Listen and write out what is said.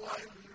هو